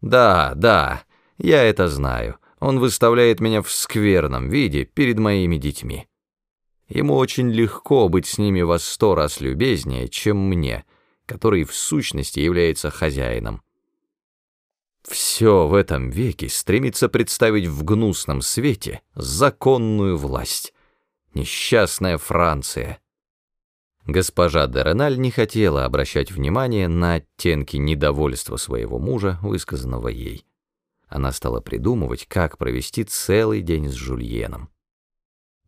Да, да, я это знаю. Он выставляет меня в скверном виде перед моими детьми. Ему очень легко быть с ними во сто раз любезнее, чем мне, который в сущности является хозяином. Все в этом веке стремится представить в гнусном свете законную власть. Несчастная Франция. Госпожа де не хотела обращать внимание на оттенки недовольства своего мужа, высказанного ей. Она стала придумывать, как провести целый день с Жульеном.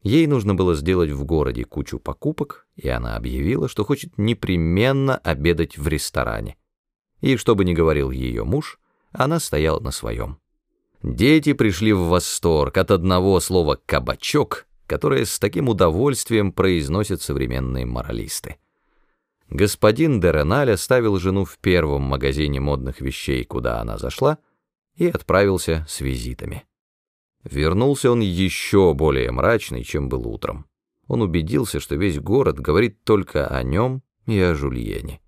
Ей нужно было сделать в городе кучу покупок, и она объявила, что хочет непременно обедать в ресторане. И, что бы ни говорил ее муж, она стояла на своем. Дети пришли в восторг от одного слова «кабачок», которое с таким удовольствием произносят современные моралисты. Господин де Реналь оставил жену в первом магазине модных вещей, куда она зашла, и отправился с визитами. Вернулся он еще более мрачный, чем был утром. Он убедился, что весь город говорит только о нем и о Жульене.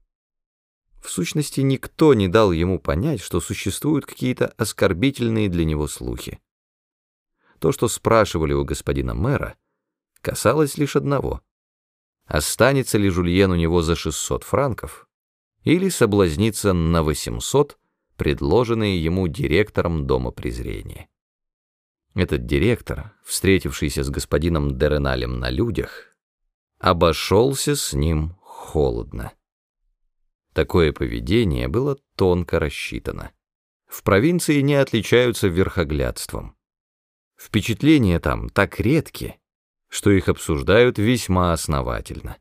В сущности, никто не дал ему понять, что существуют какие-то оскорбительные для него слухи. То, что спрашивали у господина мэра, касалось лишь одного. Останется ли Жульен у него за 600 франков или соблазнится на 800, предложенные ему директором Дома презрения. Этот директор, встретившийся с господином Дереналем на людях, обошелся с ним холодно. Такое поведение было тонко рассчитано. В провинции не отличаются верхоглядством. Впечатления там так редки, что их обсуждают весьма основательно.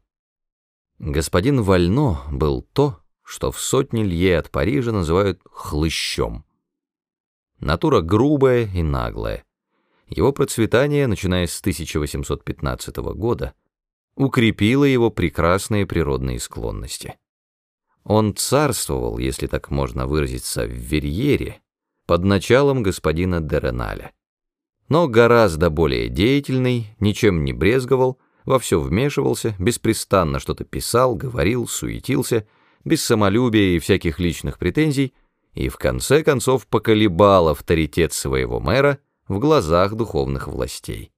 Господин Вально был то, что в сотне лье от Парижа называют хлыщом. Натура грубая и наглая. Его процветание, начиная с 1815 года, укрепило его прекрасные природные склонности. Он царствовал, если так можно выразиться, в Верьере, под началом господина Дереналя но гораздо более деятельный, ничем не брезговал, во все вмешивался, беспрестанно что-то писал, говорил, суетился, без самолюбия и всяких личных претензий, и в конце концов поколебал авторитет своего мэра в глазах духовных властей.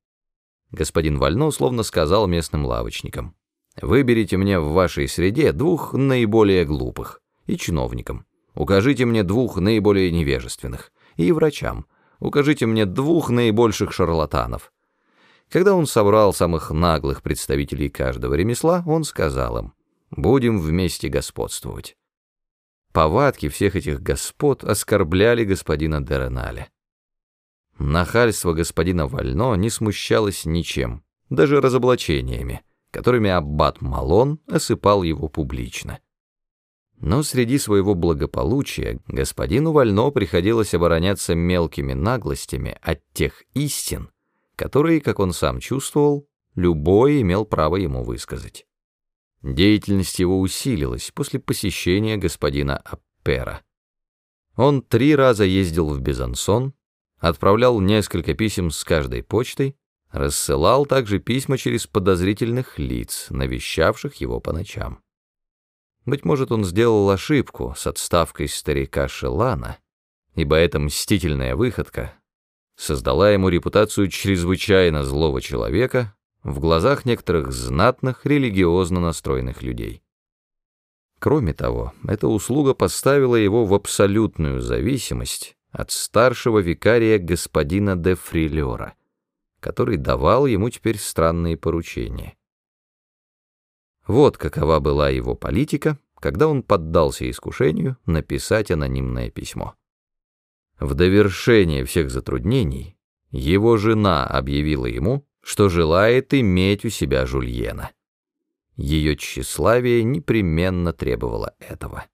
Господин Вально словно сказал местным лавочникам, «Выберите мне в вашей среде двух наиболее глупых, и чиновникам, укажите мне двух наиболее невежественных, и врачам, укажите мне двух наибольших шарлатанов. Когда он собрал самых наглых представителей каждого ремесла, он сказал им, будем вместе господствовать. Повадки всех этих господ оскорбляли господина Дереналя. Нахальство господина Вально не смущалось ничем, даже разоблачениями, которыми аббат Малон осыпал его публично. Но среди своего благополучия господину Вально приходилось обороняться мелкими наглостями от тех истин, которые, как он сам чувствовал, любой имел право ему высказать. Деятельность его усилилась после посещения господина Аппера. Он три раза ездил в Безансон, отправлял несколько писем с каждой почтой, рассылал также письма через подозрительных лиц, навещавших его по ночам. Быть может, он сделал ошибку с отставкой старика Шелана, ибо эта мстительная выходка создала ему репутацию чрезвычайно злого человека в глазах некоторых знатных, религиозно настроенных людей. Кроме того, эта услуга поставила его в абсолютную зависимость от старшего викария господина де Фрилера, который давал ему теперь странные поручения. Вот какова была его политика, когда он поддался искушению написать анонимное письмо. В довершение всех затруднений его жена объявила ему, что желает иметь у себя Жульена. Ее тщеславие непременно требовало этого.